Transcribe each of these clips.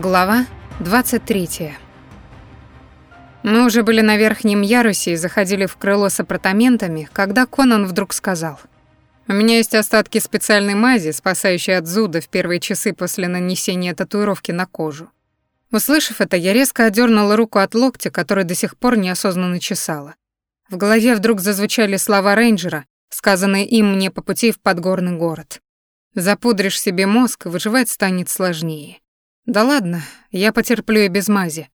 Глава 23. Мы уже были на верхнем ярусе и заходили в крыло с апартаментами, когда Конан вдруг сказал. «У меня есть остатки специальной мази, спасающей от зуда в первые часы после нанесения татуировки на кожу». Услышав это, я резко отдернула руку от локтя, который до сих пор неосознанно чесала. В голове вдруг зазвучали слова рейнджера, сказанные им мне по пути в подгорный город. «Запудришь себе мозг, выживать станет сложнее». Да ладно, я потерплю и без мази.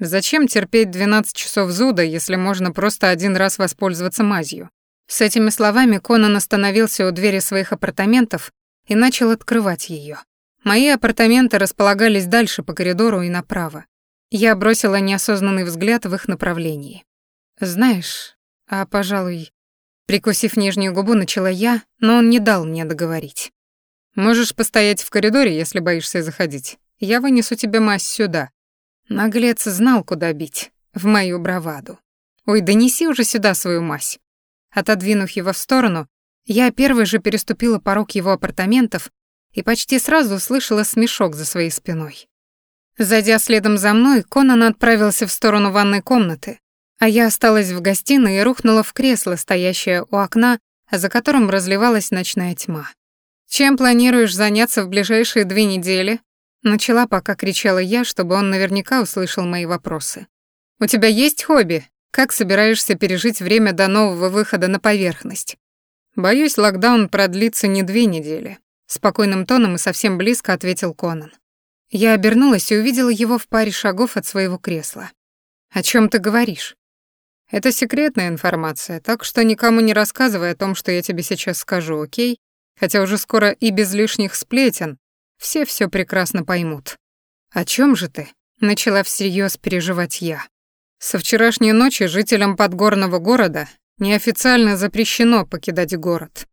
Зачем терпеть 12 часов зуда, если можно просто один раз воспользоваться мазью? С этими словами Конан остановился у двери своих апартаментов и начал открывать ее. Мои апартаменты располагались дальше по коридору и направо. Я бросила неосознанный взгляд в их направлении. Знаешь, а, пожалуй, прикусив нижнюю губу, начала я, но он не дал мне договорить. Можешь постоять в коридоре, если боишься заходить. Я вынесу тебе мазь сюда». Наглец знал, куда бить. В мою браваду. «Ой, донеси уже сюда свою мазь». Отодвинув его в сторону, я первой же переступила порог его апартаментов и почти сразу услышала смешок за своей спиной. Зайдя следом за мной, Конан отправился в сторону ванной комнаты, а я осталась в гостиной и рухнула в кресло, стоящее у окна, за которым разливалась ночная тьма. «Чем планируешь заняться в ближайшие две недели?» Начала, пока кричала я, чтобы он наверняка услышал мои вопросы. «У тебя есть хобби? Как собираешься пережить время до нового выхода на поверхность?» «Боюсь, локдаун продлится не две недели», — спокойным тоном и совсем близко ответил Конан. Я обернулась и увидела его в паре шагов от своего кресла. «О чем ты говоришь?» «Это секретная информация, так что никому не рассказывай о том, что я тебе сейчас скажу, окей? Хотя уже скоро и без лишних сплетен все все прекрасно поймут. «О чем же ты?» — начала всерьез переживать я. Со вчерашней ночи жителям подгорного города неофициально запрещено покидать город.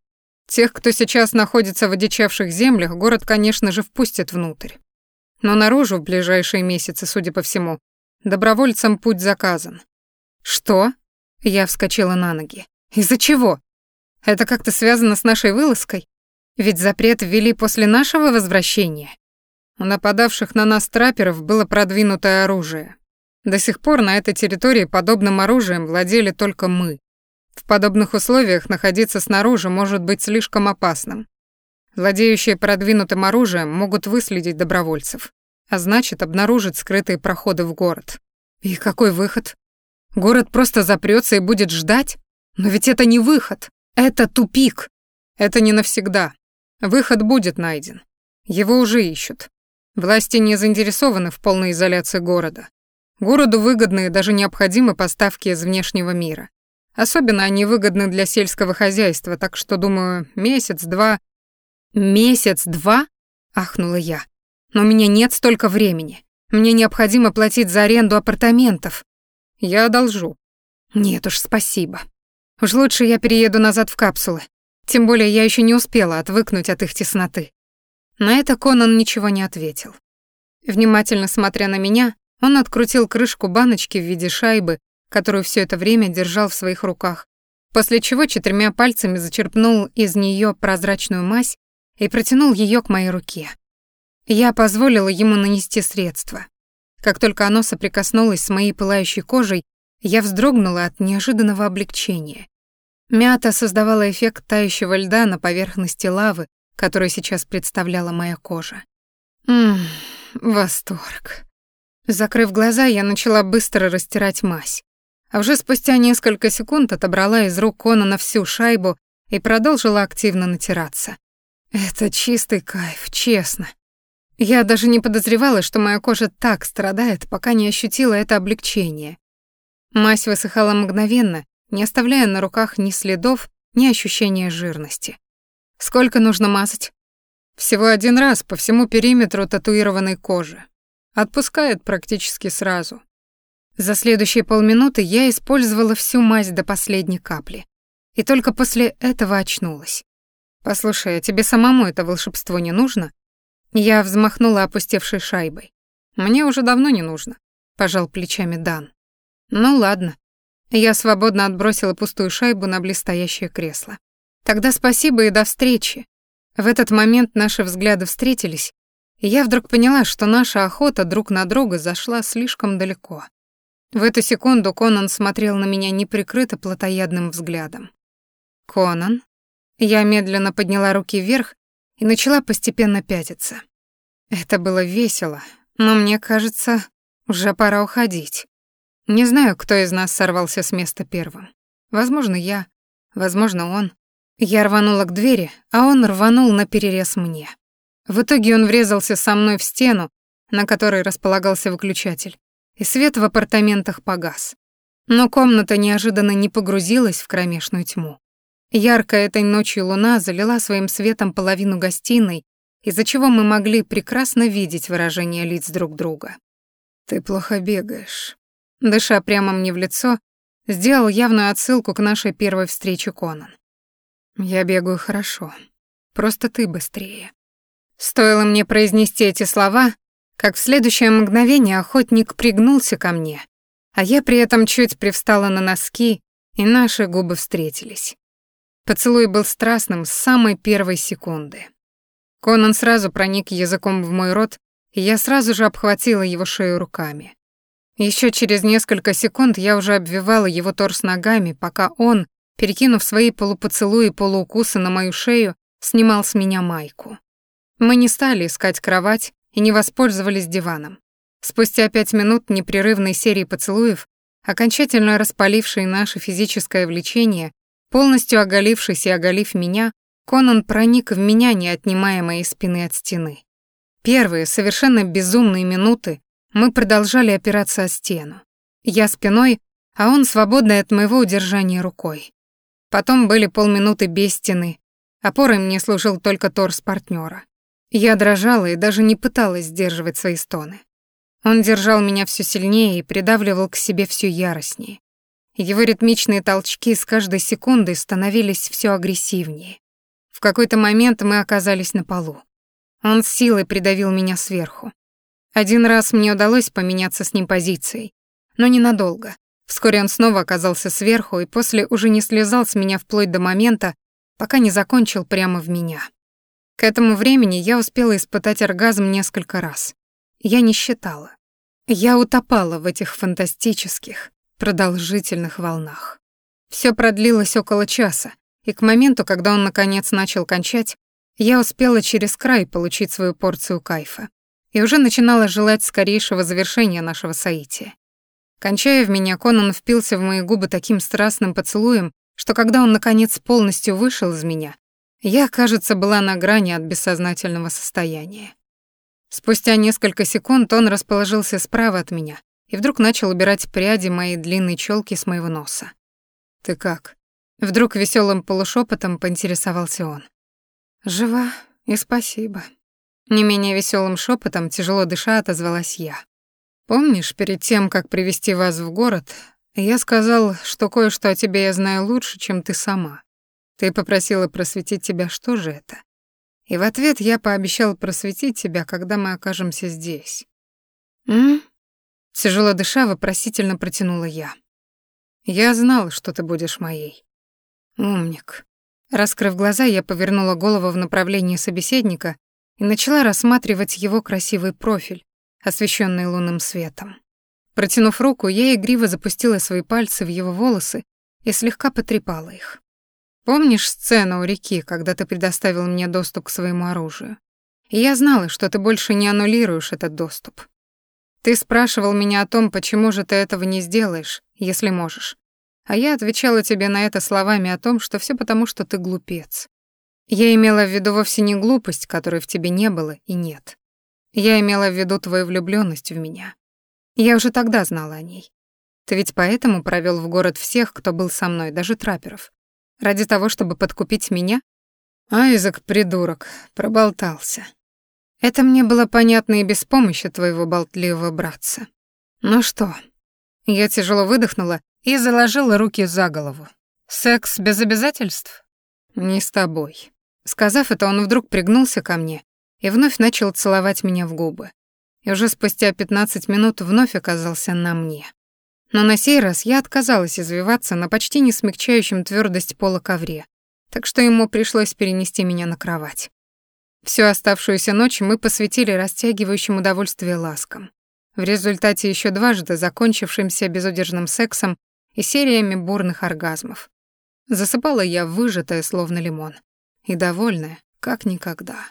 Тех, кто сейчас находится в одичавших землях, город, конечно же, впустит внутрь. Но наружу в ближайшие месяцы, судя по всему, добровольцам путь заказан. «Что?» — я вскочила на ноги. «Из-за чего? Это как-то связано с нашей вылазкой? Ведь запрет ввели после нашего возвращения. У нападавших на нас трапперов было продвинутое оружие. До сих пор на этой территории подобным оружием владели только мы. В подобных условиях находиться снаружи может быть слишком опасным. Владеющие продвинутым оружием могут выследить добровольцев, а значит, обнаружить скрытые проходы в город. И какой выход? Город просто запрется и будет ждать? Но ведь это не выход, это тупик. Это не навсегда. Выход будет найден. Его уже ищут. Власти не заинтересованы в полной изоляции города. Городу выгодны и даже необходимы поставки из внешнего мира. Особенно они выгодны для сельского хозяйства, так что, думаю, месяц-два... «Месяц-два?» — ахнула я. «Но у меня нет столько времени. Мне необходимо платить за аренду апартаментов. Я одолжу». «Нет уж, спасибо. Уж лучше я перееду назад в капсулы. Тем более я еще не успела отвыкнуть от их тесноты. На это Конан ничего не ответил. Внимательно смотря на меня, он открутил крышку баночки в виде шайбы, которую все это время держал в своих руках, после чего четырьмя пальцами зачерпнул из нее прозрачную мазь и протянул ее к моей руке. Я позволила ему нанести средство. Как только оно соприкоснулось с моей пылающей кожей, я вздрогнула от неожиданного облегчения. Мята создавала эффект тающего льда на поверхности лавы, которую сейчас представляла моя кожа. Ммм, восторг. Закрыв глаза, я начала быстро растирать мазь. А уже спустя несколько секунд отобрала из рук Конана всю шайбу и продолжила активно натираться. Это чистый кайф, честно. Я даже не подозревала, что моя кожа так страдает, пока не ощутила это облегчение. Мазь высыхала мгновенно, не оставляя на руках ни следов, ни ощущения жирности. Сколько нужно мазать? Всего один раз по всему периметру татуированной кожи. Отпускает практически сразу. За следующие полминуты я использовала всю мазь до последней капли. И только после этого очнулась. «Послушай, а тебе самому это волшебство не нужно?» Я взмахнула опустевшей шайбой. «Мне уже давно не нужно», — пожал плечами Дан. «Ну ладно, я свободно отбросила пустую шайбу на близстоящее кресло. «Тогда спасибо и до встречи». В этот момент наши взгляды встретились, И я вдруг поняла, что наша охота друг на друга зашла слишком далеко. В эту секунду Конан смотрел на меня неприкрыто плотоядным взглядом. «Конан?» Я медленно подняла руки вверх и начала постепенно пятиться. Это было весело, но мне кажется, уже пора уходить. Не знаю, кто из нас сорвался с места первым. Возможно, я, возможно, он. Я рванула к двери, а он рванул на перерез мне. В итоге он врезался со мной в стену, на которой располагался выключатель, и свет в апартаментах погас. Но комната неожиданно не погрузилась в кромешную тьму. Яркая этой ночью луна залила своим светом половину гостиной, из-за чего мы могли прекрасно видеть выражение лиц друг друга. «Ты плохо бегаешь», дыша прямо мне в лицо, сделал явную отсылку к нашей первой встрече Конан. «Я бегаю хорошо. Просто ты быстрее». Стоило мне произнести эти слова, как в следующее мгновение охотник пригнулся ко мне, а я при этом чуть привстала на носки, и наши губы встретились. Поцелуй был страстным с самой первой секунды. Конан сразу проник языком в мой рот, и я сразу же обхватила его шею руками. Еще через несколько секунд я уже обвивала его торс ногами, пока он, перекинув свои полупоцелуи и полуукусы на мою шею, снимал с меня майку. Мы не стали искать кровать и не воспользовались диваном. Спустя пять минут непрерывной серии поцелуев, окончательно распалившей наше физическое влечение, полностью оголившись и оголив меня, Конан проник в меня, не отнимая моей спины от стены. Первые, совершенно безумные минуты мы продолжали опираться о стену. Я спиной, а он свободный от моего удержания рукой. Потом были полминуты без стены. Опорой мне служил только торс партнера. Я дрожала и даже не пыталась сдерживать свои стоны. Он держал меня все сильнее и придавливал к себе все яростнее. Его ритмичные толчки с каждой секундой становились все агрессивнее. В какой-то момент мы оказались на полу. Он с силой придавил меня сверху. Один раз мне удалось поменяться с ним позицией, но ненадолго. Вскоре он снова оказался сверху и после уже не слезал с меня вплоть до момента, пока не закончил прямо в меня. К этому времени я успела испытать оргазм несколько раз. Я не считала. Я утопала в этих фантастических, продолжительных волнах. Все продлилось около часа, и к моменту, когда он наконец начал кончать, я успела через край получить свою порцию кайфа и уже начинала желать скорейшего завершения нашего соития. Кончая в меня, Конан впился в мои губы таким страстным поцелуем, что когда он, наконец, полностью вышел из меня, я, кажется, была на грани от бессознательного состояния. Спустя несколько секунд он расположился справа от меня и вдруг начал убирать пряди моей длинной челки с моего носа. «Ты как?» Вдруг веселым полушепотом поинтересовался он. «Жива и спасибо», не менее веселым шепотом, тяжело дыша, отозвалась я. Помнишь, перед тем, как привести вас в город, я сказал, что кое-что о тебе я знаю лучше, чем ты сама. Ты попросила просветить тебя, что же это? И в ответ я пообещал просветить тебя, когда мы окажемся здесь. М? Тяжело дыша, вопросительно протянула я. Я знал, что ты будешь моей. Умник. Раскрыв глаза, я повернула голову в направлении собеседника и начала рассматривать его красивый профиль, освещенный лунным светом. Протянув руку, я игриво запустила свои пальцы в его волосы и слегка потрепала их. «Помнишь сцену у реки, когда ты предоставил мне доступ к своему оружию? И я знала, что ты больше не аннулируешь этот доступ. Ты спрашивал меня о том, почему же ты этого не сделаешь, если можешь. А я отвечала тебе на это словами о том, что все потому, что ты глупец. Я имела в виду вовсе не глупость, которой в тебе не было и нет. Я имела в виду твою влюблённость в меня. Я уже тогда знала о ней. Ты ведь поэтому провёл в город всех, кто был со мной, даже трапперов. Ради того, чтобы подкупить меня? Айзек, придурок, проболтался. Это мне было понятно и без помощи твоего болтливого братца. Ну что? Я тяжело выдохнула и заложила руки за голову. Секс без обязательств? Не с тобой. Сказав это, он вдруг пригнулся ко мне и вновь начал целовать меня в губы. И уже спустя 15 минут вновь оказался на мне. Но на сей раз я отказалась извиваться на почти не смягчающем твёрдость пола ковре, так что ему пришлось перенести меня на кровать. Всю оставшуюся ночь мы посвятили растягивающим удовольствие ласкам. В результате еще дважды закончившимся безудержным сексом и сериями бурных оргазмов. Засыпала я выжатая, словно лимон, и довольная, как никогда.